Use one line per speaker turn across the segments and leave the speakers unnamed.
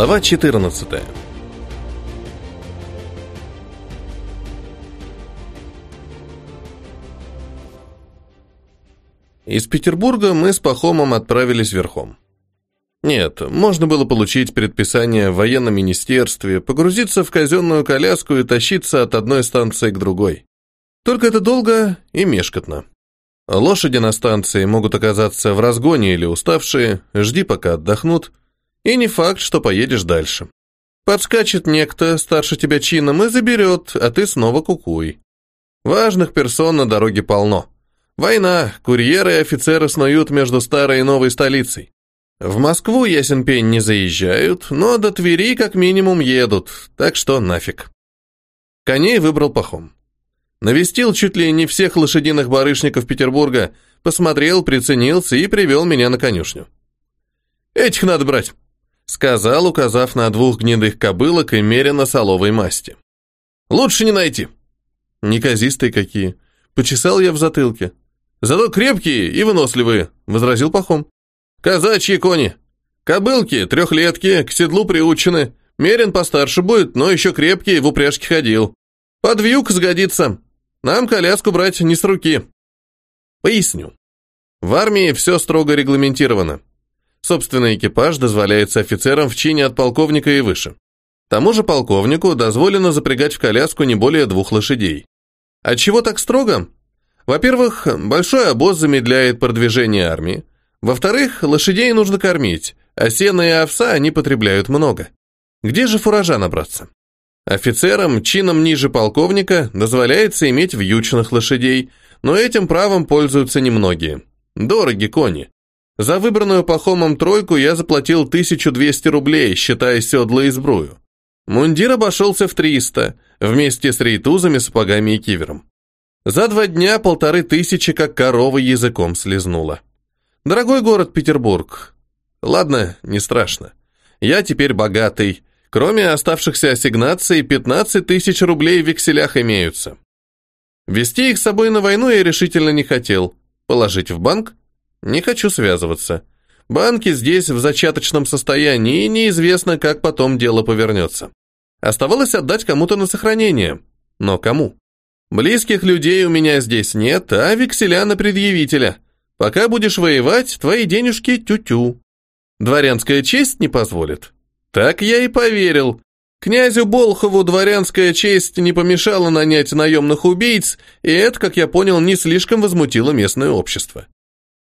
Глава 14. Из Петербурга мы с Пахомом отправились верхом. Нет, можно было получить предписание в военном министерстве, погрузиться в казенную коляску и тащиться от одной станции к другой. Только это долго и мешкотно. Лошади на станции могут оказаться в разгоне или уставшие, жди пока отдохнут, и не факт, что поедешь дальше. Подскачет некто старше тебя чином и заберет, а ты снова кукуй. Важных персон на дороге полно. Война, курьеры и офицеры снуют между старой и новой столицей. В Москву, ясен пень, не заезжают, но до Твери как минимум едут, так что нафиг. Коней выбрал пахом. Навестил чуть ли не всех лошадиных барышников Петербурга, посмотрел, приценился и привел меня на конюшню. «Этих надо брать», — сказал, указав на двух гнедых кобылок и мерено соловой масти. «Лучше не найти». «Неказистые какие». Почесал я в затылке. «Зато крепкие и выносливые», — возразил Пахом. «Казачьи кони. Кобылки, трехлетки, к седлу приучены. Мерен постарше будет, но еще крепкий, в упряжке ходил. Под вьюг сгодится. Нам коляску брать не с руки. Поясню. В армии все строго регламентировано. Собственный экипаж дозволяется офицерам в чине от полковника и выше. Тому же полковнику дозволено запрягать в коляску не более двух лошадей. От чего так строго? Во-первых, большой обоз замедляет продвижение армии. Во-вторых, лошадей нужно кормить, а сена и овса они потребляют много. Где же фуража набраться? Офицерам, чином ниже полковника, дозволяется иметь вьючных лошадей, но этим правом пользуются немногие. Дороги кони. За выбранную Пахомом тройку я заплатил 1200 рублей, считая седла и сбрую. Мундир обошелся в 300, вместе с рейтузами, сапогами и кивером. За два дня полторы тысячи, как корова языком слезнула. Дорогой город Петербург. Ладно, не страшно. Я теперь богатый, Кроме оставшихся ассигнаций, 15 тысяч рублей в векселях имеются. Вести их с собой на войну я решительно не хотел. Положить в банк? Не хочу связываться. Банки здесь в зачаточном состоянии, и неизвестно, как потом дело повернется. Оставалось отдать кому-то на сохранение. Но кому? Близких людей у меня здесь нет, а векселя на предъявителя. Пока будешь воевать, твои денежки тю-тю. Дворянская честь не позволит. Так я и поверил. Князю Болхову дворянская честь не помешала нанять наемных убийц, и это, как я понял, не слишком возмутило местное общество.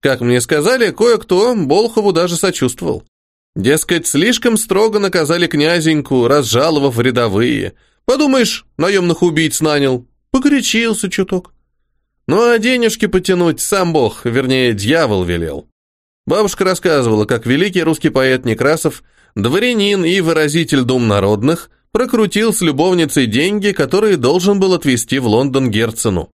Как мне сказали, кое-кто Болхову даже сочувствовал. Дескать, слишком строго наказали князеньку, разжаловав рядовые. Подумаешь, наемных убийц нанял. Погорячился чуток. Ну а денежки потянуть сам бог, вернее, дьявол велел. Бабушка рассказывала, как великий русский поэт Некрасов – Дворянин и выразитель дум народных прокрутил с любовницей деньги, которые должен был отвезти в Лондон Герцену.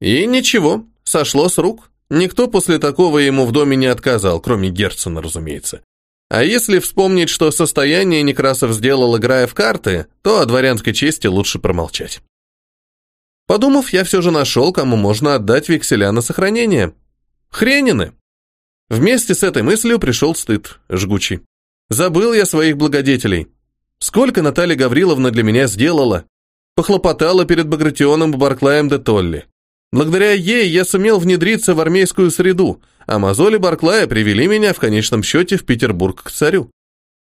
И ничего, сошло с рук. Никто после такого ему в доме не отказал, кроме Герцена, разумеется. А если вспомнить, что состояние Некрасов сделал, играя в карты, то о дворянской чести лучше промолчать. Подумав, я все же нашел, кому можно отдать векселя на сохранение. Хренины. Вместе с этой мыслью пришел стыд, жгучий. Забыл я своих благодетелей. Сколько Наталья Гавриловна для меня сделала. Похлопотала перед Багратионом Барклаем де Толли. Благодаря ей я сумел внедриться в армейскую среду, а мозоли Барклая привели меня в конечном счете в Петербург к царю.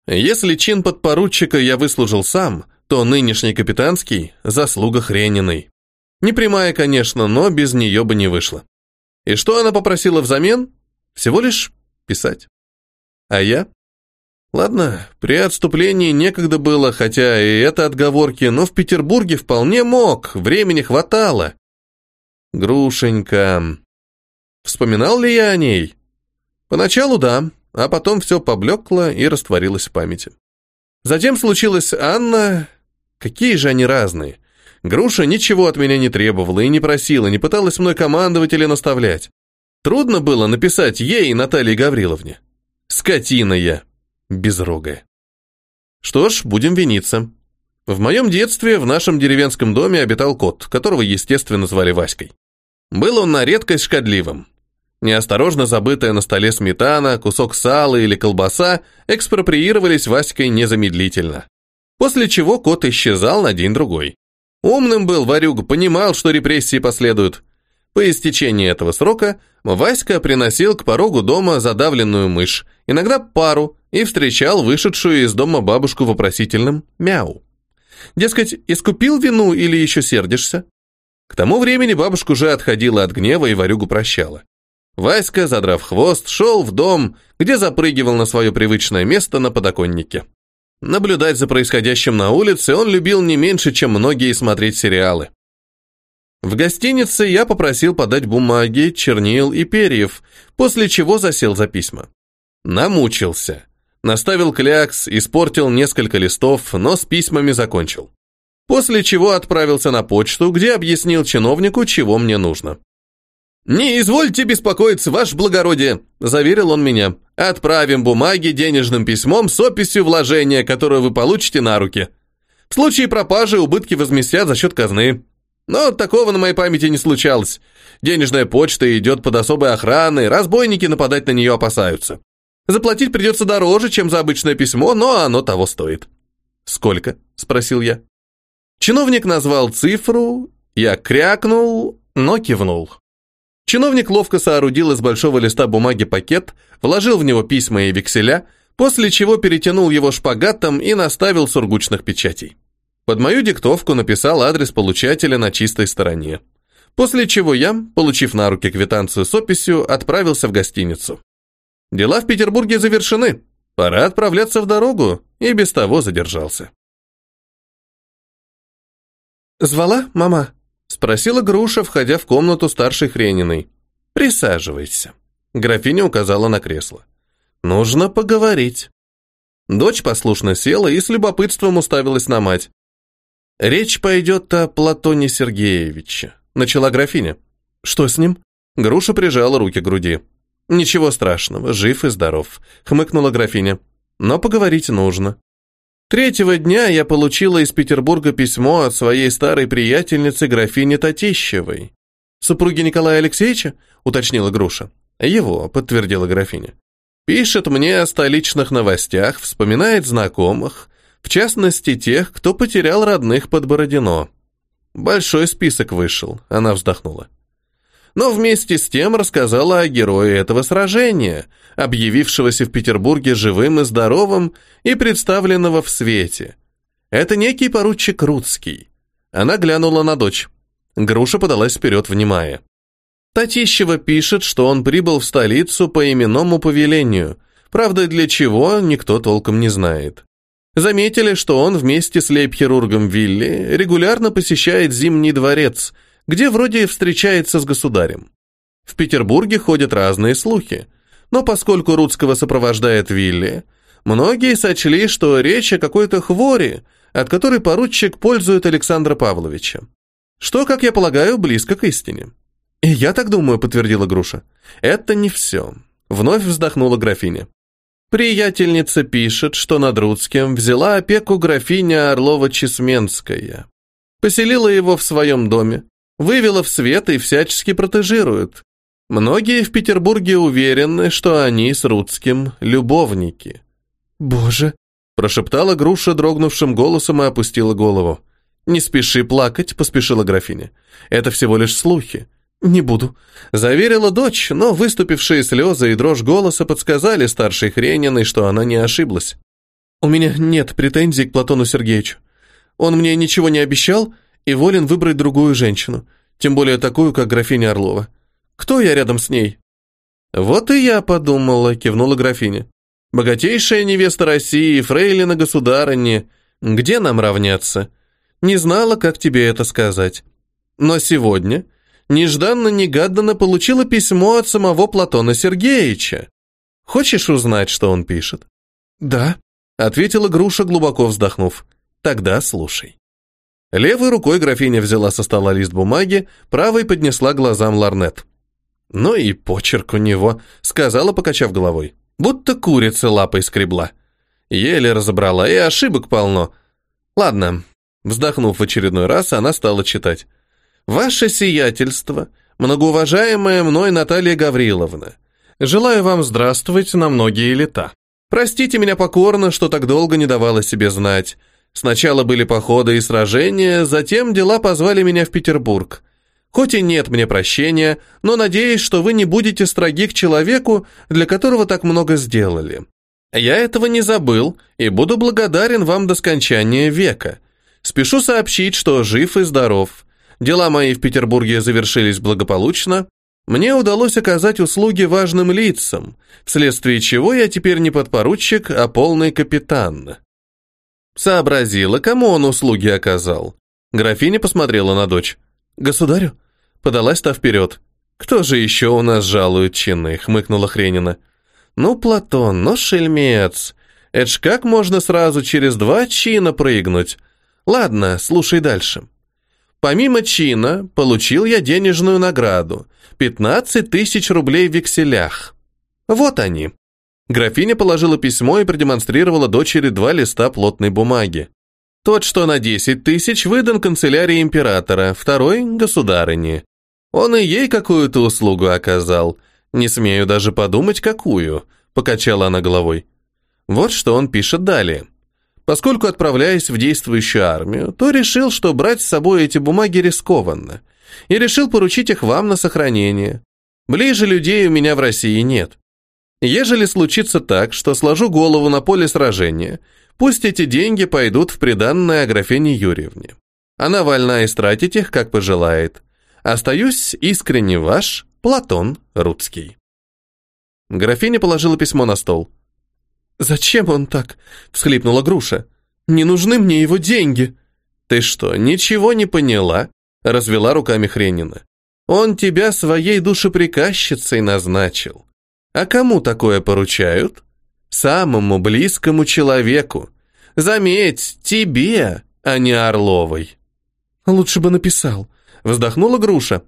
Если чин подпоручика я выслужил сам, то нынешний капитанский – заслуга Хрениной. Не прямая, конечно, но без нее бы не вышло. И что она попросила взамен? Всего лишь писать. А я? Ладно, при отступлении некогда было, хотя и это отговорки, но в Петербурге вполне мог, времени хватало. Грушенька. Вспоминал ли я о ней? Поначалу да, а потом все поблекло и растворилось в памяти. Затем случилась Анна. Какие же они разные. Груша ничего от меня не требовала и не просила, не пыталась мной командовать или наставлять. Трудно было написать ей, Наталье Гавриловне. Скотина я безрогая. Что ж, будем виниться. В моем детстве в нашем деревенском доме обитал кот, которого, естественно, звали Васькой. Был он на редкость шкодливым. Неосторожно забытая на столе сметана, кусок сала или колбаса экспроприировались Васькой незамедлительно. После чего кот исчезал на день-другой. Умным был Варюга, понимал, что репрессии последуют. По истечении этого срока Васька приносил к порогу дома задавленную мышь, иногда пару, и встречал вышедшую из дома бабушку вопросительным «мяу». Дескать, искупил вину или еще сердишься? К тому времени бабушка уже отходила от гнева и Варюгу прощала. Васька, задрав хвост, шел в дом, где запрыгивал на свое привычное место на подоконнике. Наблюдать за происходящим на улице он любил не меньше, чем многие смотреть сериалы. В гостинице я попросил подать бумаги, чернил и перьев, после чего засел за письма. Намучился. Наставил клякс, испортил несколько листов, но с письмами закончил. После чего отправился на почту, где объяснил чиновнику, чего мне нужно. «Не извольте беспокоиться, ваше благородие», – заверил он меня. «Отправим бумаги денежным письмом с описью вложения, которое вы получите на руки. В случае пропажи убытки возместят за счет казны. Но такого на моей памяти не случалось. Денежная почта идет под особой охраной, разбойники нападать на нее опасаются. Заплатить придется дороже, чем за обычное письмо, но оно того стоит». «Сколько?» – спросил я. Чиновник назвал цифру, я крякнул, но кивнул. Чиновник ловко соорудил из большого листа бумаги пакет, вложил в него письма и векселя, после чего перетянул его шпагатом и наставил сургучных печатей. Под мою диктовку написал адрес получателя на чистой стороне. После чего я, получив на руки квитанцию с описью, отправился в гостиницу. Дела в Петербурге завершены. Пора отправляться в дорогу, и без того задержался. «Звала, мама?» Спросила Груша, входя в комнату старшей Хрениной. «Присаживайся». Графиня указала на кресло. «Нужно поговорить». Дочь послушно села и с любопытством уставилась на мать. «Речь пойдет о Платоне Сергеевиче», — начала графиня. «Что с ним?» Груша прижала руки к груди. «Ничего страшного, жив и здоров», — хмыкнула графиня. «Но поговорить нужно. Третьего дня я получила из Петербурга письмо от своей старой приятельницы графини Татищевой. «Супруги Николая Алексеевича?» — уточнила Груша. «Его», — подтвердила графиня. «Пишет мне о столичных новостях, вспоминает знакомых, в частности тех, кто потерял родных под Бородино. Большой список вышел», — она вздохнула но вместе с тем рассказала о герое этого сражения, объявившегося в Петербурге живым и здоровым и представленного в свете. Это некий поручик Рудский. Она глянула на дочь. Груша подалась вперед, внимая. Татищева пишет, что он прибыл в столицу по именному повелению, правда, для чего никто толком не знает. Заметили, что он вместе с лейб-хирургом Вилли регулярно посещает Зимний дворец – где вроде встречается с государем. В Петербурге ходят разные слухи, но поскольку Рудского сопровождает Вилли, многие сочли, что речь о какой-то хвори, от которой поручик пользует Александра Павловича. Что, как я полагаю, близко к истине. «И я так думаю», — подтвердила Груша. «Это не все», — вновь вздохнула графиня. Приятельница пишет, что над Рудским взяла опеку графиня Орлова-Чесменская. Поселила его в своем доме, вывела в свет и всячески протежирует. Многие в Петербурге уверены, что они с Рудским любовники. «Боже!» – прошептала Груша дрогнувшим голосом и опустила голову. «Не спеши плакать», – поспешила графиня. «Это всего лишь слухи». «Не буду», – заверила дочь, но выступившие слезы и дрожь голоса подсказали старшей Хрениной, что она не ошиблась. «У меня нет претензий к Платону Сергеевичу. Он мне ничего не обещал, и волен выбрать другую женщину, тем более такую, как графиня Орлова. Кто я рядом с ней? Вот и я подумала, кивнула графиня. Богатейшая невеста России, фрейлина государыни. Где нам равняться? Не знала, как тебе это сказать. Но сегодня нежданно-негаданно получила письмо от самого Платона Сергеевича. Хочешь узнать, что он пишет? Да, ответила Груша, глубоко вздохнув. Тогда слушай. Левой рукой графиня взяла со стола лист бумаги, правой поднесла глазам ларнет. «Ну и почерк у него», — сказала, покачав головой. «Будто курица лапой скребла. Еле разобрала, и ошибок полно. Ладно». Вздохнув в очередной раз, она стала читать. «Ваше сиятельство Многоуважаемая мной Наталья Гавриловна, желаю вам здравствовать на многие лета. Простите меня покорно, что так долго не давала себе знать. Сначала были походы и сражения, затем дела позвали меня в Петербург. Хоть и нет мне прощения, но надеюсь, что вы не будете строги к человеку, для которого так много сделали. Я этого не забыл и буду благодарен вам до скончания века. Спешу сообщить, что жив и здоров. Дела мои в Петербурге завершились благополучно, мне удалось оказать услуги важным лицам, вследствие чего я теперь не подпоручик, а полный капитан. Сообразила, кому он услуги оказал. Графиня посмотрела на дочь. «Государю?» Подалась та вперед. «Кто же еще у нас жалует чины?» — хмыкнула Хренина. «Ну, Платон, ну, шельмец. Это ж как можно сразу через два чина прыгнуть? Ладно, слушай дальше. Помимо чина, получил я денежную награду. 15 тысяч рублей в векселях. Вот они. Графиня положила письмо и продемонстрировала дочери два листа плотной бумаги. Тот, что на 10 тысяч, выдан канцелярии императора, второй — государыне. Он и ей какую-то услугу оказал. Не смею даже подумать, какую, — покачала она головой. Вот что он пишет далее. Поскольку отправляясь в действующую армию, то решил, что брать с собой эти бумаги рискованно, и решил поручить их вам на сохранение. Ближе людей у меня в России нет. Ежели случится так, что сложу голову на поле сражения, пусть эти деньги пойдут в приданное Аграфене Юрьевне. Она вольна истратить их, как пожелает. Остаюсь искренне ваш, Платон Рудский. Графиня положила письмо на стол. «Зачем он так?» — всхлипнула Груша. «Не нужны мне его деньги». «Ты что, ничего не поняла?» — развела руками Хренина. «Он тебя своей душеприказчицей назначил. А кому такое поручают? Самому близкому человеку. Заметь, тебе, а не Орловой». «Лучше бы написал», — вздохнула Груша.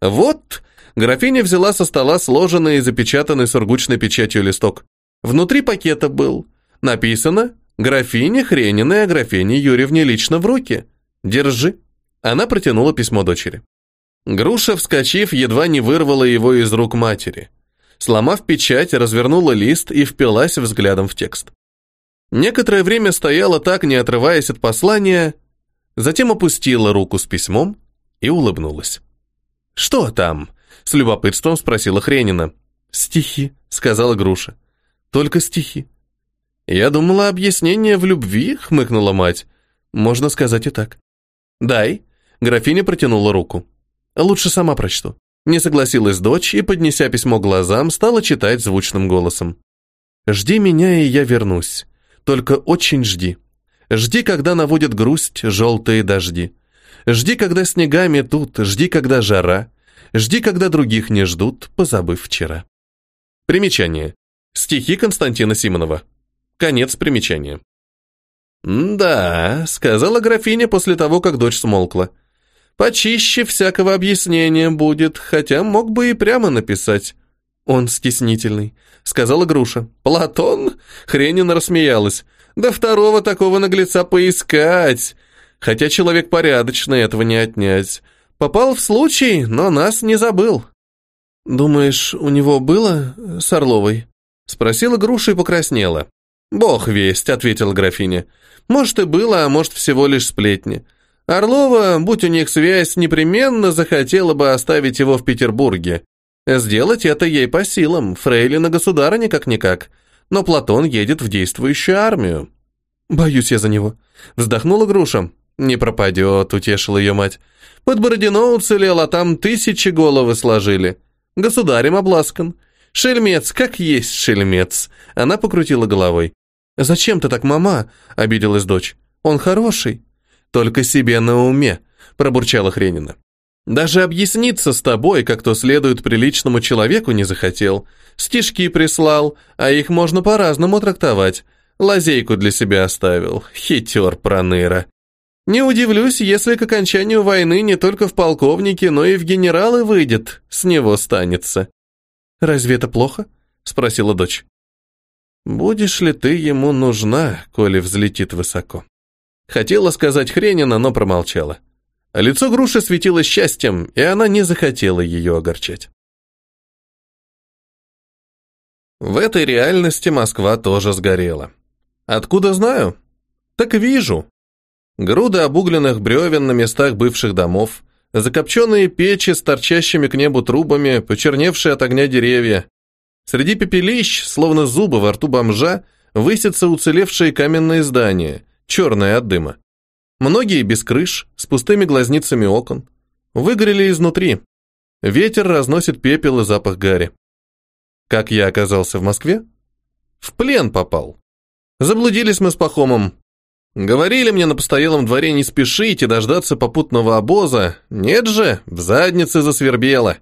«Вот», — графиня взяла со стола сложенный и запечатанный сургучной печатью листок. Внутри пакета был. Написано «Графиня Хрениной Аграфене Юрьевне лично в руки. Держи». Она протянула письмо дочери. Груша, вскочив, едва не вырвала его из рук матери. Сломав печать, развернула лист и впилась взглядом в текст. Некоторое время стояла так, не отрываясь от послания, затем опустила руку с письмом и улыбнулась. «Что там?» — с любопытством спросила Хренина. «Стихи», — сказала Груша. Только стихи. Я думала, объяснение в любви, хмыкнула мать. Можно сказать и так. Дай. Графиня протянула руку. Лучше сама прочту. Не согласилась дочь и, поднеся письмо глазам, стала читать звучным голосом. «Жди меня, и я вернусь. Только очень жди. Жди, когда наводят грусть желтые дожди. Жди, когда снегами тут, жди, когда жара. Жди, когда других не ждут, позабыв вчера». Примечание. Стихи Константина Симонова. Конец примечания. «Да», — сказала графиня после того, как дочь смолкла. «Почище всякого объяснения будет, хотя мог бы и прямо написать». «Он стеснительный», — сказала Груша. «Платон?» — Хренина рассмеялась. «Да второго такого наглеца поискать. Хотя человек порядочный, этого не отнять. Попал в случай, но нас не забыл». «Думаешь, у него было с Орловой?» Спросила груша и покраснела. «Бог весть», — ответила графиня. «Может, и было, а может, всего лишь сплетни. Орлова, будь у них связь, непременно захотела бы оставить его в Петербурге. Сделать это ей по силам, фрейлина государыня как-никак. Но Платон едет в действующую армию». «Боюсь я за него», — вздохнула груша. «Не пропадет», — утешила ее мать. «Под Бородино уцелел, а там тысячи головы сложили. Государем обласкан. «Шельмец, как есть шельмец!» Она покрутила головой. «Зачем ты так, мама?» — обиделась дочь. «Он хороший». «Только себе на уме», — пробурчала Хренина. «Даже объясниться с тобой, как то следует приличному человеку, не захотел. Стишки прислал, а их можно по-разному трактовать. Лазейку для себя оставил. Хитер проныра. Не удивлюсь, если к окончанию войны не только в полковнике, но и в генералы выйдет, с него станется». «Разве это плохо?» — спросила дочь. «Будешь ли ты ему нужна, коли взлетит высоко?» Хотела сказать Хренина, но промолчала. Лицо груши светило счастьем, и она не захотела ее огорчать. В этой реальности Москва тоже сгорела. Откуда знаю? Так вижу. Груды обугленных бревен на местах бывших домов, закопченные печи с торчащими к небу трубами, почерневшие от огня деревья. Среди пепелищ, словно зубы во рту бомжа, высятся уцелевшие каменные здания, черные от дыма. Многие без крыш, с пустыми глазницами окон. Выгорели изнутри. Ветер разносит пепел и запах гари. Как я оказался в Москве? В плен попал. Заблудились мы с Пахомом. Говорили мне на постоялом дворе не спешить и дождаться попутного обоза. Нет же, в заднице засвербело.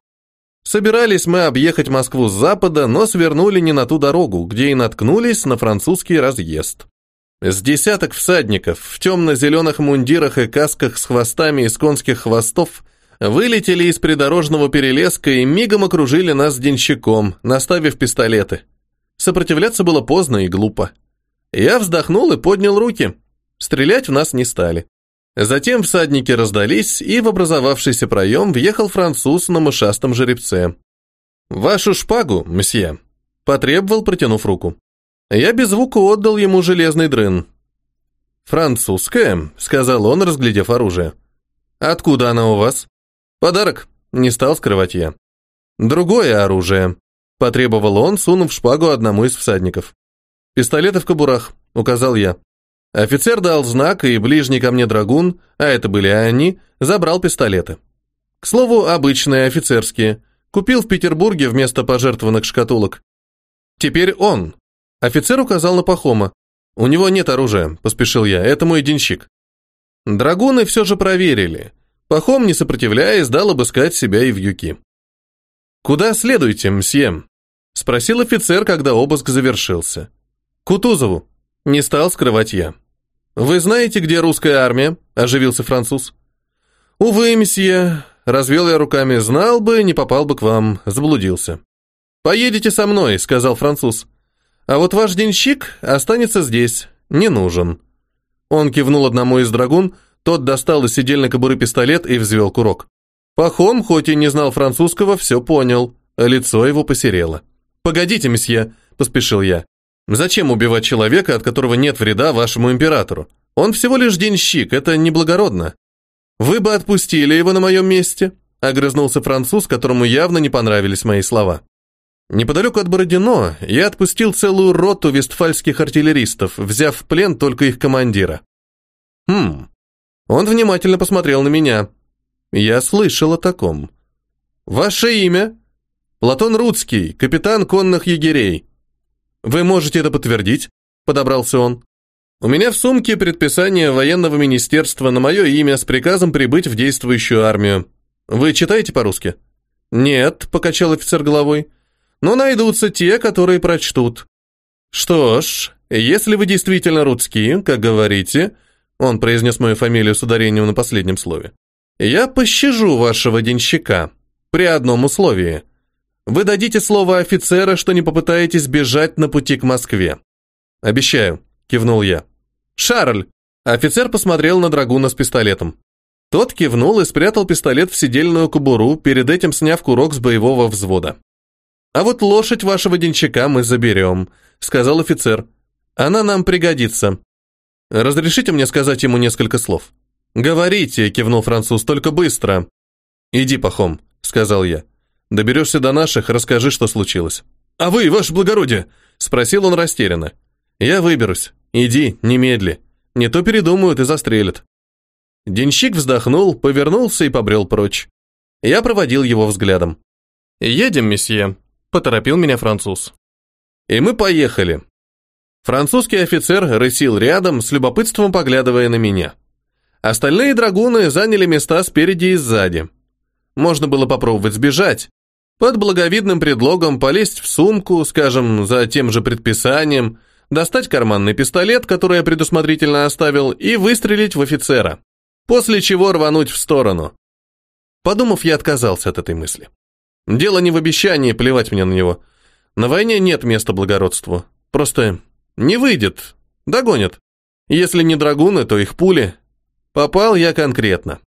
Собирались мы объехать Москву с запада, но свернули не на ту дорогу, где и наткнулись на французский разъезд. С десяток всадников в темно-зеленых мундирах и касках с хвостами из конских хвостов вылетели из придорожного перелеска и мигом окружили нас денщиком, наставив пистолеты. Сопротивляться было поздно и глупо. Я вздохнул и поднял руки. Стрелять в нас не стали. Затем всадники раздались, и в образовавшийся проем въехал француз на мышастом жеребце. «Вашу шпагу, мсье», — потребовал, протянув руку. Я без звука отдал ему железный дрын. «Французская», — сказал он, разглядев оружие. «Откуда она у вас?» «Подарок», — не стал скрывать я. «Другое оружие», — потребовал он, сунув шпагу одному из всадников. «Пистолеты в кобурах», — указал я. Офицер дал знак, и ближний ко мне драгун, а это были они, забрал пистолеты. К слову, обычные офицерские. Купил в Петербурге вместо пожертвованных шкатулок. Теперь он. Офицер указал на Пахома. «У него нет оружия», — поспешил я, — «это мой денщик». Драгуны все же проверили. Пахом, не сопротивляясь, дал обыскать себя и вьюки. «Куда следуете, мсье?» — спросил офицер, когда обыск завершился. «Кутузову», — не стал скрывать я. «Вы знаете, где русская армия?» – оживился француз. «Увы, месье», – развел я руками, – «знал бы, не попал бы к вам, заблудился». «Поедете со мной», – сказал француз. «А вот ваш денщик останется здесь, не нужен». Он кивнул одному из драгун, тот достал из сидельной кобуры пистолет и взвел курок. Пахом, хоть и не знал французского, все понял, лицо его посерело. «Погодите, месье», – поспешил я. Зачем убивать человека, от которого нет вреда вашему императору? Он всего лишь денщик, это неблагородно. Вы бы отпустили его на моем месте, огрызнулся француз, которому явно не понравились мои слова. Неподалеку от Бородино я отпустил целую роту вестфальских артиллеристов, взяв в плен только их командира. Хм. Он внимательно посмотрел на меня. Я слышал о таком. Ваше имя? Платон Рудский, капитан конных егерей. «Вы можете это подтвердить?» – подобрался он. «У меня в сумке предписание военного министерства на мое имя с приказом прибыть в действующую армию. Вы читаете по-русски?» «Нет», – покачал офицер головой. «Но найдутся те, которые прочтут». «Что ж, если вы действительно русские, как говорите», – он произнес мою фамилию с ударением на последнем слове, «я пощажу вашего денщика при одном условии – вы дадите слово офицера, что не попытаетесь бежать на пути к Москве. Обещаю, кивнул я. Шарль. Офицер посмотрел на драгуна с пистолетом. Тот кивнул и спрятал пистолет в сидельную кобуру, перед этим сняв курок с боевого взвода. «А вот лошадь вашего денщика мы заберем», — сказал офицер. «Она нам пригодится. Разрешите мне сказать ему несколько слов?» «Говорите», — кивнул француз, — «только быстро». «Иди, Пахом», — сказал я. Доберешься до наших, расскажи, что случилось». «А вы, ваше благородие?» — спросил он растерянно. «Я выберусь. Иди, немедли. Не то передумают и застрелят». Денщик вздохнул, повернулся и побрел прочь. Я проводил его взглядом. «Едем, месье», — поторопил меня француз. И мы поехали. Французский офицер рысил рядом, с любопытством поглядывая на меня. Остальные драгуны заняли места спереди и сзади. Можно было попробовать сбежать, под благовидным предлогом полезть в сумку, скажем, за тем же предписанием, достать карманный пистолет, который я предусмотрительно оставил, и выстрелить в офицера. После чего рвануть в сторону. Подумав, я отказался от этой мысли. Дело не в обещании плевать мне на него. На войне нет места благородству. Просто не выйдет. Догонят. Если не драгуны, то их пули. Попал я конкретно.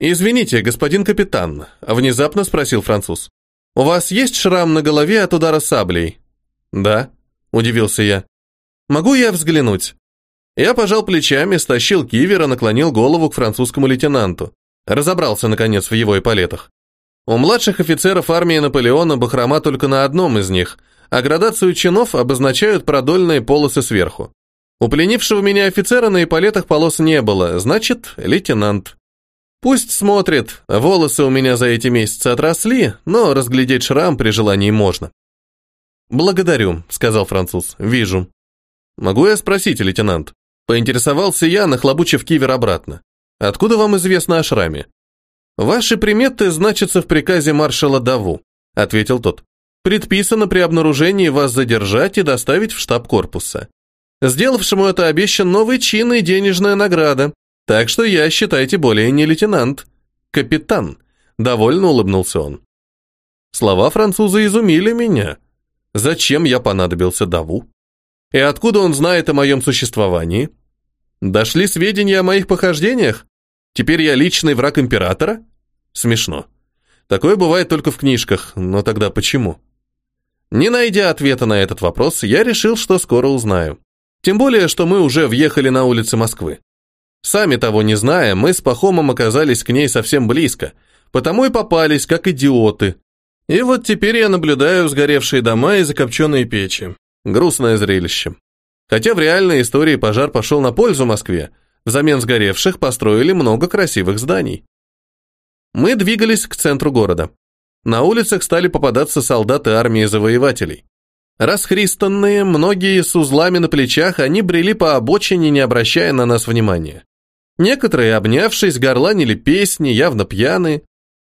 «Извините, господин капитан», — внезапно спросил француз. «У вас есть шрам на голове от удара саблей?» «Да», — удивился я. «Могу я взглянуть?» Я пожал плечами, стащил кивера, наклонил голову к французскому лейтенанту. Разобрался, наконец, в его эполетах. У младших офицеров армии Наполеона бахрома только на одном из них, а градацию чинов обозначают продольные полосы сверху. У пленившего меня офицера на эполетах полос не было, значит, лейтенант. Пусть смотрит, волосы у меня за эти месяцы отросли, но разглядеть шрам при желании можно. «Благодарю», — сказал француз, — «вижу». «Могу я спросить, лейтенант?» Поинтересовался я, нахлобучив кивер обратно. «Откуда вам известно о шраме?» «Ваши приметы значатся в приказе маршала Даву», — ответил тот. «Предписано при обнаружении вас задержать и доставить в штаб корпуса. Сделавшему это обещан новый чин и денежная награда. Так что я, считайте, более не лейтенант. Капитан. Довольно улыбнулся он. Слова француза изумили меня. Зачем я понадобился Даву? И откуда он знает о моем существовании? Дошли сведения о моих похождениях? Теперь я личный враг императора? Смешно. Такое бывает только в книжках, но тогда почему? Не найдя ответа на этот вопрос, я решил, что скоро узнаю. Тем более, что мы уже въехали на улицы Москвы. Сами того не зная, мы с Пахомом оказались к ней совсем близко, потому и попались, как идиоты. И вот теперь я наблюдаю сгоревшие дома и закопченные печи. Грустное зрелище. Хотя в реальной истории пожар пошел на пользу Москве, взамен сгоревших построили много красивых зданий. Мы двигались к центру города. На улицах стали попадаться солдаты армии завоевателей. Расхристанные, многие с узлами на плечах, они брели по обочине, не обращая на нас внимания. Некоторые, обнявшись, горланили песни, явно пьяные.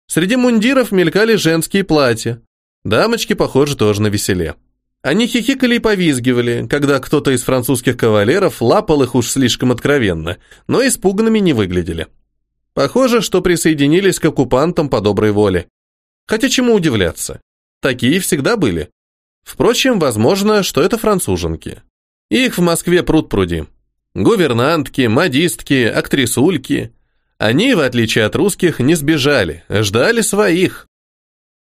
Среди мундиров мелькали женские платья. Дамочки, похоже, тоже на веселе. Они хихикали и повизгивали, когда кто-то из французских кавалеров лапал их уж слишком откровенно, но испуганными не выглядели. Похоже, что присоединились к оккупантам по доброй воле. Хотя чему удивляться? Такие всегда были. Впрочем, возможно, что это француженки. Их в Москве пруд пруди. Гувернантки, модистки, актрисульки. Они, в отличие от русских, не сбежали, ждали своих.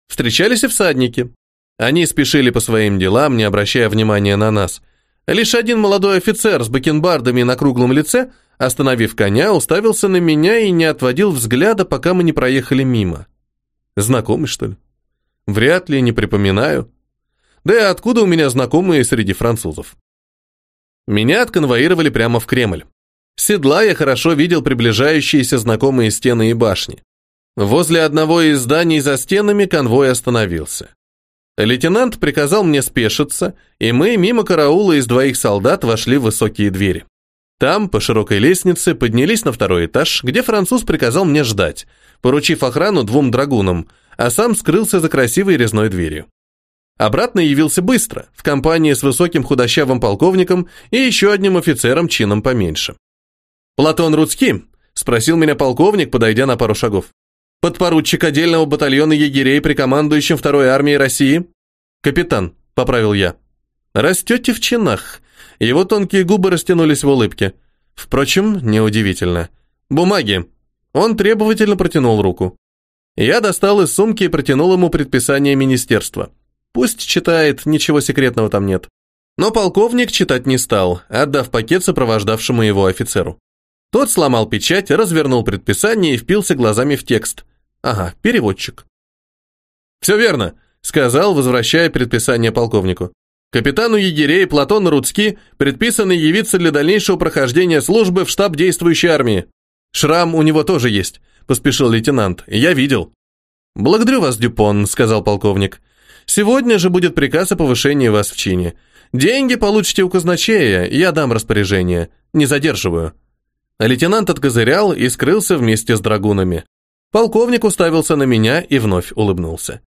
Встречались и всадники. Они спешили по своим делам, не обращая внимания на нас. Лишь один молодой офицер с бакенбардами на круглом лице, остановив коня, уставился на меня и не отводил взгляда, пока мы не проехали мимо. Знакомый, что ли? Вряд ли, не припоминаю. Да и откуда у меня знакомые среди французов? Меня отконвоировали прямо в Кремль. С седла я хорошо видел приближающиеся знакомые стены и башни. Возле одного из зданий за стенами конвой остановился. Лейтенант приказал мне спешиться, и мы мимо караула из двоих солдат вошли в высокие двери. Там, по широкой лестнице, поднялись на второй этаж, где француз приказал мне ждать, поручив охрану двум драгунам, а сам скрылся за красивой резной дверью. Обратно явился быстро, в компании с высоким худощавым полковником и еще одним офицером чином поменьше. «Платон Рудский?» – спросил меня полковник, подойдя на пару шагов. «Подпоручик отдельного батальона егерей при командующем второй армией России?» «Капитан», – поправил я. «Растете в чинах». Его тонкие губы растянулись в улыбке. Впрочем, неудивительно. «Бумаги». Он требовательно протянул руку. Я достал из сумки и протянул ему предписание министерства. Пусть читает, ничего секретного там нет. Но полковник читать не стал, отдав пакет сопровождавшему его офицеру. Тот сломал печать, развернул предписание и впился глазами в текст. Ага, переводчик. «Все верно», — сказал, возвращая предписание полковнику. «Капитану егерей Платон Рудски предписано явиться для дальнейшего прохождения службы в штаб действующей армии. Шрам у него тоже есть», — поспешил лейтенант. «Я видел». «Благодарю вас, Дюпон», — сказал полковник. Сегодня же будет приказ о повышении вас в чине. Деньги получите у казначея, я дам распоряжение. Не задерживаю». Лейтенант откозырял и скрылся вместе с драгунами. Полковник уставился на меня и вновь улыбнулся.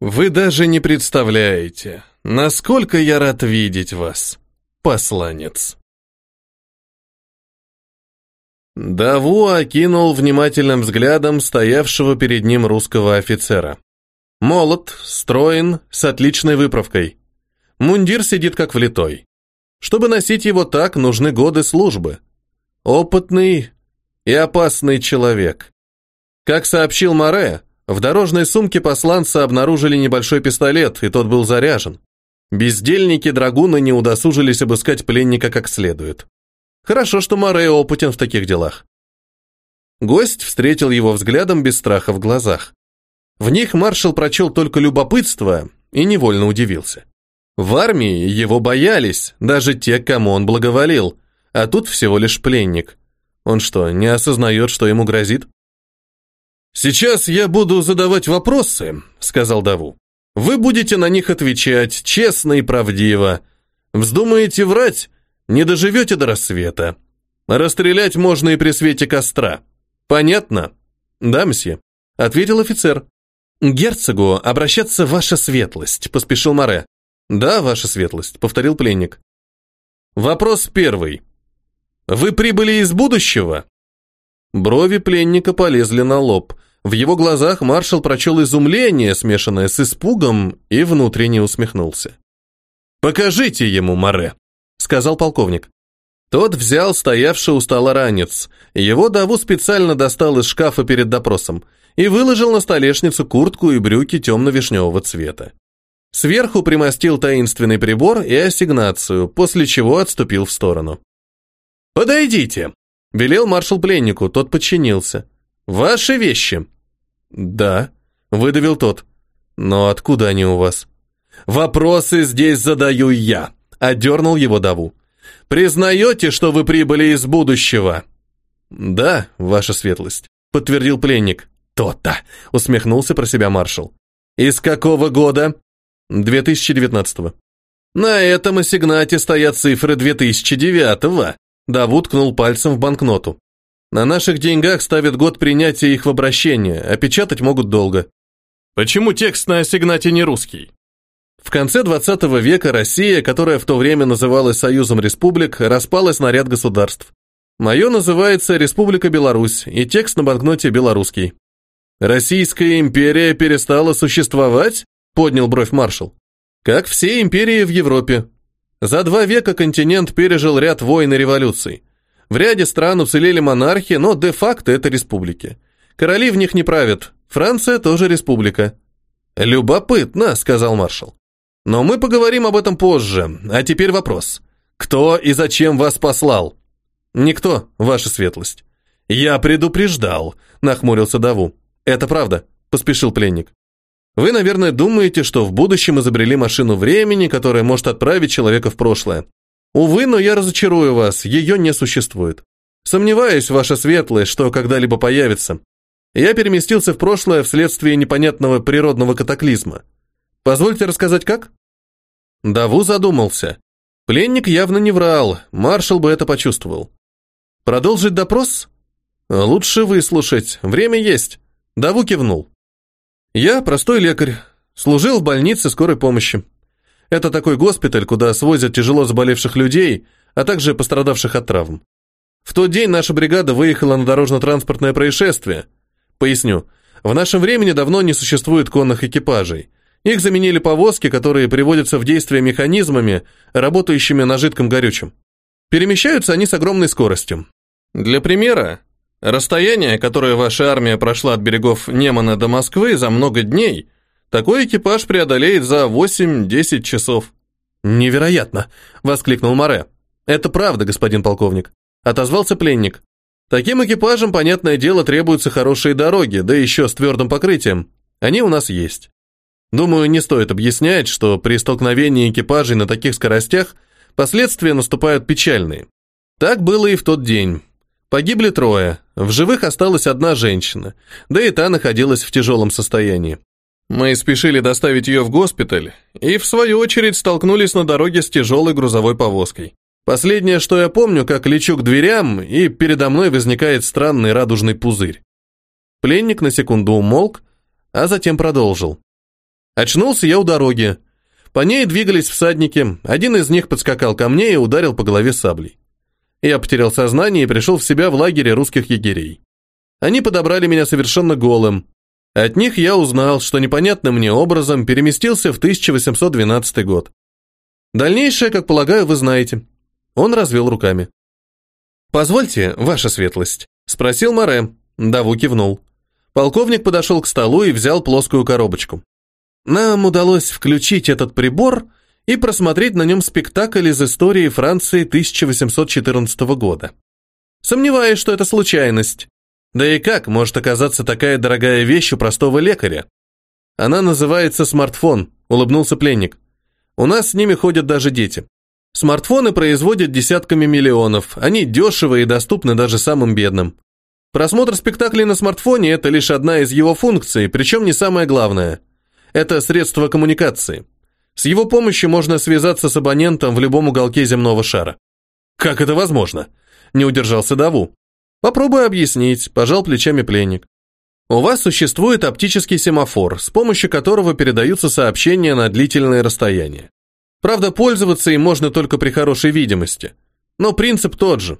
«Вы даже не представляете, насколько я рад видеть вас, посланец». Даву окинул внимательным взглядом стоявшего перед ним русского офицера. Молод, строен, с отличной выправкой. Мундир сидит как влитой. Чтобы носить его так, нужны годы службы. Опытный и опасный человек. Как сообщил Море, в дорожной сумке посланца обнаружили небольшой пистолет, и тот был заряжен. Бездельники-драгуны не удосужились обыскать пленника как следует. Хорошо, что Море опытен в таких делах. Гость встретил его взглядом без страха в глазах. В них маршал прочел только любопытство и невольно удивился. В армии его боялись, даже те, кому он благоволил, а тут всего лишь пленник. Он что, не осознает, что ему грозит? «Сейчас я буду задавать вопросы», — сказал Даву. «Вы будете на них отвечать честно и правдиво. Вздумаете врать, не доживете до рассвета. Расстрелять можно и при свете костра. Понятно?» «Да, мсье», — ответил офицер. «Герцогу обращаться ваша светлость», — поспешил Море. «Да, ваша светлость», — повторил пленник. «Вопрос первый. Вы прибыли из будущего?» Брови пленника полезли на лоб. В его глазах маршал прочел изумление, смешанное с испугом, и внутренне усмехнулся. «Покажите ему, Море», — сказал полковник. Тот взял стоявший у стола ранец. Его Даву специально достал из шкафа перед допросом и выложил на столешницу куртку и брюки темно-вишневого цвета. Сверху примостил таинственный прибор и ассигнацию, после чего отступил в сторону. «Подойдите!» – велел маршал пленнику, тот подчинился. «Ваши вещи!» «Да», – выдавил тот. «Но откуда они у вас?» «Вопросы здесь задаю я», – одернул его Даву. «Признаете, что вы прибыли из будущего?» «Да, ваша светлость», – подтвердил пленник. «То-то», – усмехнулся про себя маршал. «Из какого года?» «2019-го». «На этом ассигнате стоят цифры 2009-го», Давуд ткнул пальцем в банкноту. На наших деньгах ставят год принятия их в обращение, а печатать могут долго. Почему текст на ассигнате не русский? В конце 20 века Россия, которая в то время называлась Союзом Республик, распалась на ряд государств. Мое называется Республика Беларусь, и текст на банкноте белорусский. Российская империя перестала существовать? Поднял бровь маршал. Как все империи в Европе. За два века континент пережил ряд войн и революций. В ряде стран уцелели монархи, но де-факто это республики. Короли в них не правят. Франция тоже республика. «Любопытно», — сказал маршал. «Но мы поговорим об этом позже. А теперь вопрос. Кто и зачем вас послал?» «Никто, ваша светлость». «Я предупреждал», — нахмурился Даву. «Это правда», — поспешил пленник. Вы, наверное, думаете, что в будущем изобрели машину времени, которая может отправить человека в прошлое. Увы, но я разочарую вас, ее не существует. Сомневаюсь, ваша светлость, что когда-либо появится. Я переместился в прошлое вследствие непонятного природного катаклизма. Позвольте рассказать, как? Даву задумался. Пленник явно не врал, маршал бы это почувствовал. Продолжить допрос? Лучше выслушать, время есть. Даву кивнул. Я простой лекарь, служил в больнице скорой помощи. Это такой госпиталь, куда свозят тяжело заболевших людей, а также пострадавших от травм. В тот день наша бригада выехала на дорожно-транспортное происшествие. Поясню. В нашем времени давно не существует конных экипажей. Их заменили повозки, которые приводятся в действие механизмами, работающими на жидком горючем. Перемещаются они с огромной скоростью. Для примера, Расстояние, которое ваша армия прошла от берегов Немана до Москвы за много дней, такой экипаж преодолеет за 8-10 часов. Невероятно, воскликнул Море. Это правда, господин полковник, отозвался пленник. Таким экипажам, понятное дело, требуются хорошие дороги, да еще с твердым покрытием. Они у нас есть. Думаю, не стоит объяснять, что при столкновении экипажей на таких скоростях последствия наступают печальные. Так было и в тот день. Погибли трое, в живых осталась одна женщина, да и та находилась в тяжелом состоянии. Мы спешили доставить ее в госпиталь и, в свою очередь, столкнулись на дороге с тяжелой грузовой повозкой. Последнее, что я помню, как лечу к дверям, и передо мной возникает странный радужный пузырь. Пленник на секунду умолк, а затем продолжил. Очнулся я у дороги. По ней двигались всадники, один из них подскакал ко мне и ударил по голове саблей. Я потерял сознание и пришел в себя в лагере русских егерей. Они подобрали меня совершенно голым. От них я узнал, что непонятным мне образом переместился в 1812 год. Дальнейшее, как полагаю, вы знаете. Он развел руками. «Позвольте, ваша светлость», — спросил Море. Даву кивнул. Полковник подошел к столу и взял плоскую коробочку. Нам удалось включить этот прибор и просмотреть на нем спектакль из истории Франции 1814 года. Сомневаюсь, что это случайность. Да и как может оказаться такая дорогая вещь у простого лекаря? Она называется смартфон, улыбнулся пленник. У нас с ними ходят даже дети. Смартфоны производят десятками миллионов, они дешевы и доступны даже самым бедным. Просмотр спектаклей на смартфоне – это лишь одна из его функций, причем не самое главное. Это средство коммуникации. С его помощью можно связаться с абонентом в любом уголке земного шара. Как это возможно? Не удержался Даву. Попробую объяснить, пожал плечами пленник. У вас существует оптический семафор, с помощью которого передаются сообщения на длительные расстояния. Правда, пользоваться им можно только при хорошей видимости. Но принцип тот же.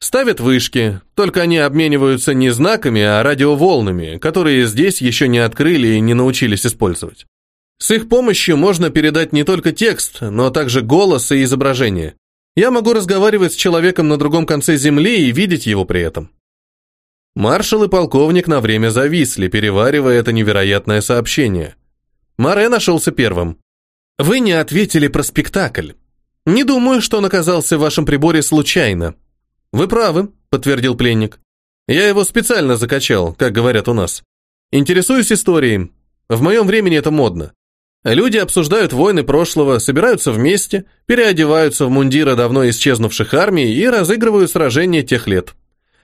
Ставят вышки, только они обмениваются не знаками, а радиоволнами, которые здесь еще не открыли и не научились использовать. С их помощью можно передать не только текст, но также голос и изображение. Я могу разговаривать с человеком на другом конце земли и видеть его при этом. Маршал и полковник на время зависли, переваривая это невероятное сообщение. Маре нашелся первым. «Вы не ответили про спектакль. Не думаю, что он оказался в вашем приборе случайно». «Вы правы», — подтвердил пленник. «Я его специально закачал, как говорят у нас. Интересуюсь историей. В моем времени это модно. Люди обсуждают войны прошлого, собираются вместе, переодеваются в мундиры давно исчезнувших армий и разыгрывают сражения тех лет.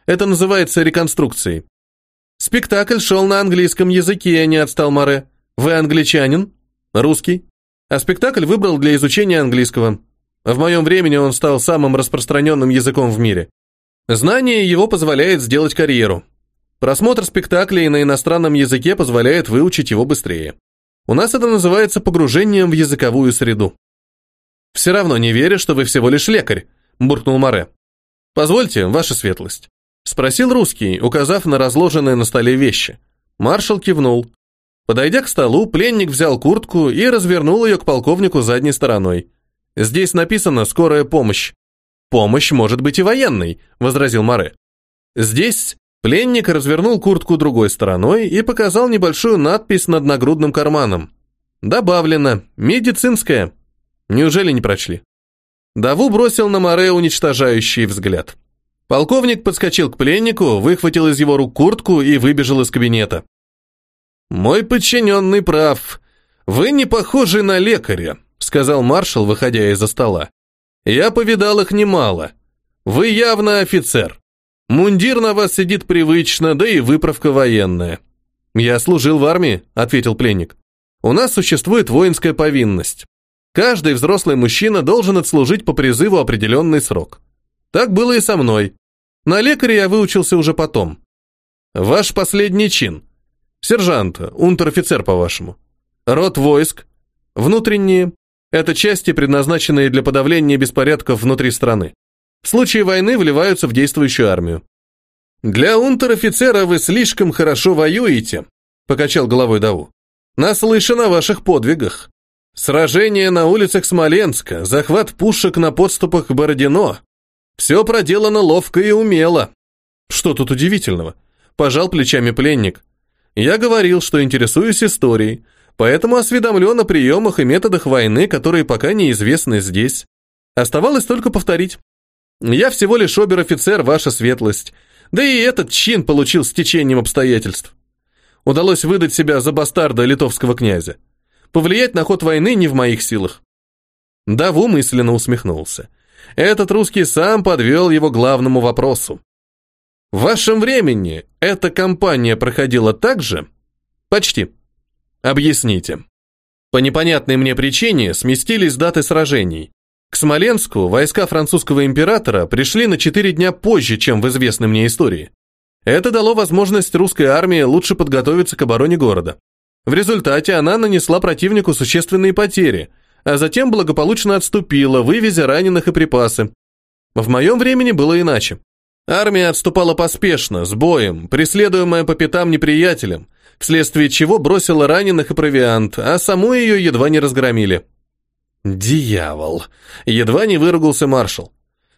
Это называется реконструкцией. Спектакль шел на английском языке, а не отстал Море. Вы англичанин? Русский. А спектакль выбрал для изучения английского. В моем времени он стал самым распространенным языком в мире. Знание его позволяет сделать карьеру. Просмотр спектаклей на иностранном языке позволяет выучить его быстрее. У нас это называется погружением в языковую среду. «Все равно не верю, что вы всего лишь лекарь», – буркнул Море. «Позвольте, ваша светлость. Спросил русский, указав на разложенные на столе вещи. Маршал кивнул. Подойдя к столу, пленник взял куртку и развернул ее к полковнику задней стороной. Здесь написано «скорая помощь». «Помощь может быть и военной», — возразил Море. Здесь пленник развернул куртку другой стороной и показал небольшую надпись над нагрудным карманом. Добавлено «медицинская». Неужели не прочли? Даву бросил на Море уничтожающий взгляд. Полковник подскочил к пленнику, выхватил из его рук куртку и выбежал из кабинета. «Мой подчиненный прав. Вы не похожи на лекаря», сказал маршал, выходя из-за стола. «Я повидал их немало. Вы явно офицер. Мундир на вас сидит привычно, да и выправка военная». «Я служил в армии», — ответил пленник. «У нас существует воинская повинность. Каждый взрослый мужчина должен отслужить по призыву определенный срок. Так было и со мной. На лекаря я выучился уже потом. Ваш последний чин. Сержант, унтер-офицер, по-вашему. Род войск. Внутренние. Это части, предназначенные для подавления беспорядков внутри страны. В случае войны вливаются в действующую армию. Для унтер-офицера вы слишком хорошо воюете, покачал головой Даву. Наслышан о ваших подвигах. Сражение на улицах Смоленска, захват пушек на подступах к Бородино, все проделано ловко и умело. Что тут удивительного? Пожал плечами пленник. Я говорил, что интересуюсь историей, поэтому осведомлен о приемах и методах войны, которые пока неизвестны здесь. Оставалось только повторить. Я всего лишь обер-офицер, ваша светлость. Да и этот чин получил с течением обстоятельств. Удалось выдать себя за бастарда литовского князя. Повлиять на ход войны не в моих силах. Даву мысленно усмехнулся. Этот русский сам подвел его главному вопросу. В вашем времени эта кампания проходила так же? Почти. Объясните. По непонятной мне причине сместились даты сражений. К Смоленску войска французского императора пришли на четыре дня позже, чем в известной мне истории. Это дало возможность русской армии лучше подготовиться к обороне города. В результате она нанесла противнику существенные потери, а затем благополучно отступила, вывезя раненых и припасы. В моем времени было иначе. Армия отступала поспешно, с боем, преследуемая по пятам неприятелем, вследствие чего бросила раненых и провиант, а саму ее едва не разгромили. «Дьявол!» — едва не выругался маршал.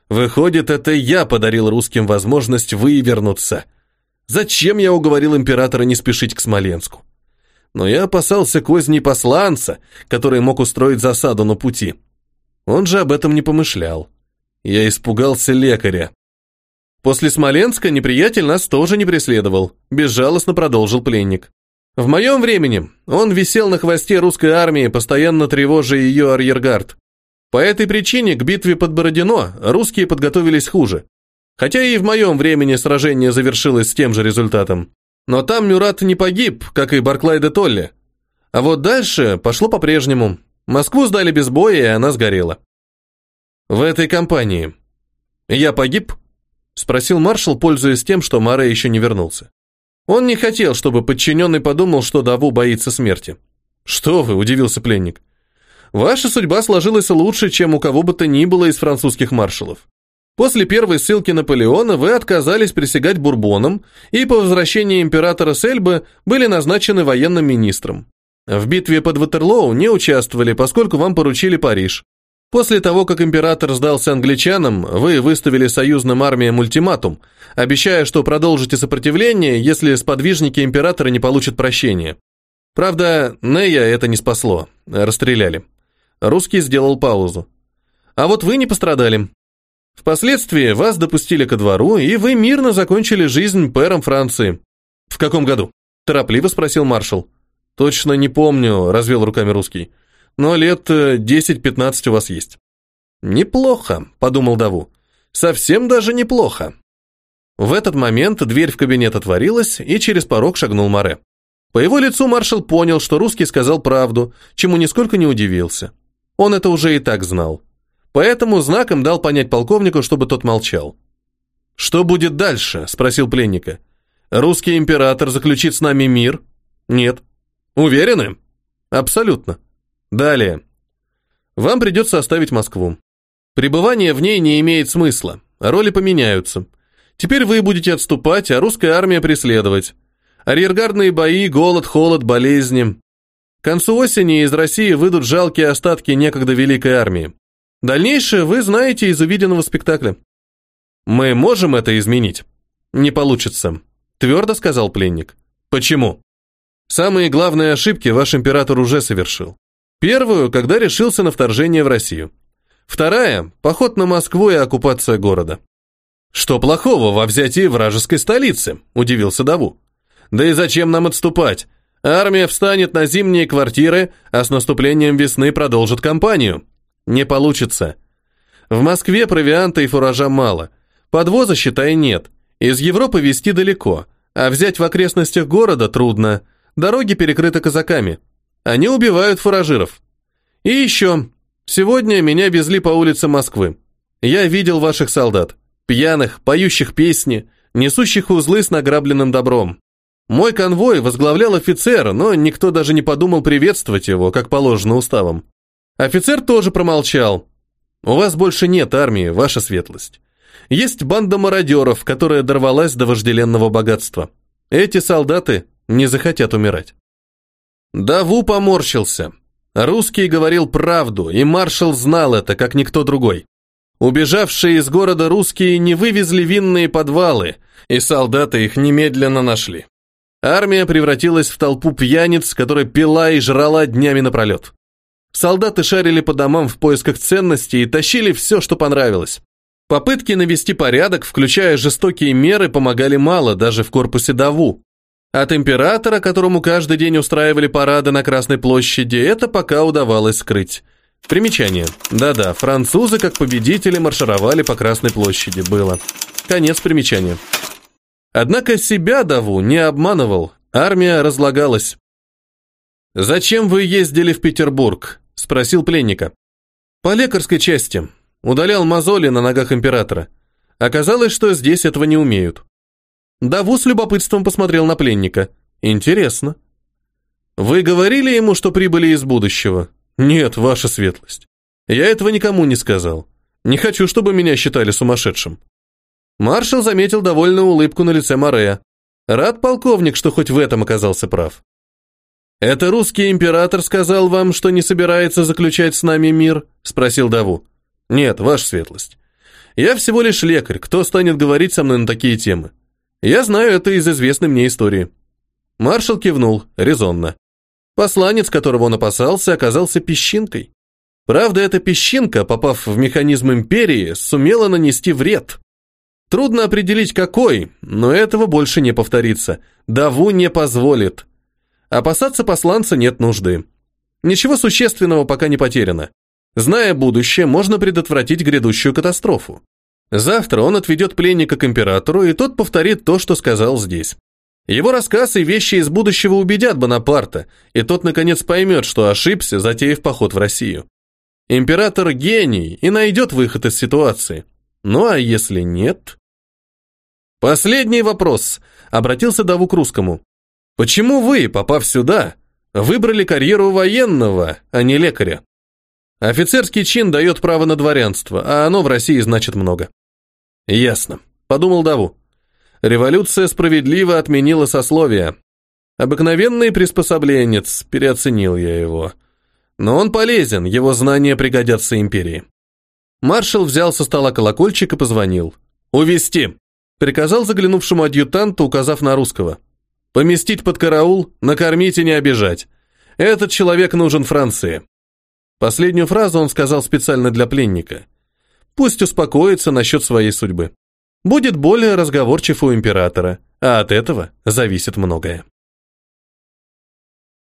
«Выходит, это я подарил русским возможность вывернуться. Зачем я уговорил императора не спешить к Смоленску? Но я опасался козни посланца, который мог устроить засаду на пути. Он же об этом не помышлял. Я испугался лекаря. После Смоленска неприятель нас тоже не преследовал, безжалостно продолжил пленник. В моем времени он висел на хвосте русской армии, постоянно тревожа ее арьергард. По этой причине к битве под Бородино русские подготовились хуже. Хотя и в моем времени сражение завершилось с тем же результатом. Но там Мюрат не погиб, как и Барклай де Толли. А вот дальше пошло по-прежнему. Москву сдали без боя, и она сгорела. В этой кампании я погиб? Спросил маршал, пользуясь тем, что Маре еще не вернулся. Он не хотел, чтобы подчиненный подумал, что Даву боится смерти. «Что вы?» – удивился пленник. «Ваша судьба сложилась лучше, чем у кого бы то ни было из французских маршалов. После первой ссылки Наполеона вы отказались присягать бурбонам и по возвращении императора Сельбы были назначены военным министром. В битве под Ватерлоу не участвовали, поскольку вам поручили Париж. После того, как император сдался англичанам, вы выставили союзным армиям ультиматум, обещая, что продолжите сопротивление, если сподвижники императора не получат прощения. Правда, Нея это не спасло. Расстреляли. Русский сделал паузу. А вот вы не пострадали. Впоследствии вас допустили ко двору, и вы мирно закончили жизнь пэром Франции. В каком году? Торопливо спросил маршал. Точно не помню, развел руками русский но лет 10-15 э, у вас есть». «Неплохо», — подумал Даву. «Совсем даже неплохо». В этот момент дверь в кабинет отворилась, и через порог шагнул Море. По его лицу маршал понял, что русский сказал правду, чему нисколько не удивился. Он это уже и так знал. Поэтому знаком дал понять полковнику, чтобы тот молчал. «Что будет дальше?» – спросил пленника. «Русский император заключит с нами мир?» «Нет». «Уверены?» «Абсолютно». Далее. Вам придется оставить Москву. Пребывание в ней не имеет смысла, роли поменяются. Теперь вы будете отступать, а русская армия преследовать. Арьергардные бои, голод, холод, болезни. К концу осени из России выйдут жалкие остатки некогда великой армии. Дальнейшее вы знаете из увиденного спектакля. Мы можем это изменить? Не получится, твердо сказал пленник. Почему? Самые главные ошибки ваш император уже совершил. Первую, когда решился на вторжение в Россию. Вторая – поход на Москву и оккупация города. «Что плохого во взятии вражеской столицы?» – удивился Даву. «Да и зачем нам отступать? Армия встанет на зимние квартиры, а с наступлением весны продолжит кампанию. Не получится. В Москве провианта и фуража мало. Подвоза, считай, нет. Из Европы везти далеко, а взять в окрестностях города трудно. Дороги перекрыты казаками. Они убивают фуражиров. И еще. Сегодня меня везли по улице Москвы. Я видел ваших солдат. Пьяных, поющих песни, несущих узлы с награбленным добром. Мой конвой возглавлял офицер, но никто даже не подумал приветствовать его, как положено уставом. Офицер тоже промолчал. У вас больше нет армии, ваша светлость. Есть банда мародеров, которая дорвалась до вожделенного богатства. Эти солдаты не захотят умирать. Даву поморщился. Русский говорил правду, и маршал знал это, как никто другой. Убежавшие из города русские не вывезли винные подвалы, и солдаты их немедленно нашли. Армия превратилась в толпу пьяниц, которая пила и жрала днями напролет. Солдаты шарили по домам в поисках ценностей и тащили все, что понравилось. Попытки навести порядок, включая жестокие меры, помогали мало даже в корпусе Даву. От императора, которому каждый день устраивали парады на Красной площади, это пока удавалось скрыть. Примечание. Да-да, французы как победители маршировали по Красной площади, было. Конец примечания. Однако себя Даву не обманывал, армия разлагалась. «Зачем вы ездили в Петербург?» – спросил пленника. «По лекарской части. Удалял мозоли на ногах императора. Оказалось, что здесь этого не умеют. Даву с любопытством посмотрел на пленника. Интересно. Вы говорили ему, что прибыли из будущего? Нет, ваша светлость. Я этого никому не сказал. Не хочу, чтобы меня считали сумасшедшим. Маршал заметил довольную улыбку на лице Морея. Рад полковник, что хоть в этом оказался прав. «Это русский император сказал вам, что не собирается заключать с нами мир?» – спросил Даву. «Нет, ваша светлость. Я всего лишь лекарь, кто станет говорить со мной на такие темы? Я знаю это из известной мне истории. Маршал кивнул, резонно. Посланец, которого он опасался, оказался песчинкой. Правда, эта песчинка, попав в механизм империи, сумела нанести вред. Трудно определить, какой, но этого больше не повторится. Даву не позволит. Опасаться посланца нет нужды. Ничего существенного пока не потеряно. Зная будущее, можно предотвратить грядущую катастрофу. Завтра он отведет пленника к императору, и тот повторит то, что сказал здесь. Его рассказ и вещи из будущего убедят Бонапарта, и тот, наконец, поймет, что ошибся, затеяв поход в Россию. Император гений и найдет выход из ситуации. Ну а если нет? Последний вопрос. Обратился Даву к русскому. Почему вы, попав сюда, выбрали карьеру военного, а не лекаря? Офицерский чин дает право на дворянство, а оно в России значит много. Ясно, подумал Даву. Революция справедливо отменила сословия. Обыкновенный приспособленец, переоценил я его. Но он полезен, его знания пригодятся империи. Маршал взял со стола колокольчик и позвонил. «Увести!» — приказал заглянувшему адъютанту, указав на русского. «Поместить под караул, накормить и не обижать. Этот человек нужен Франции». Последнюю фразу он сказал специально для пленника. Пусть успокоится насчет своей судьбы. Будет более разговорчив у императора, а от этого зависит многое.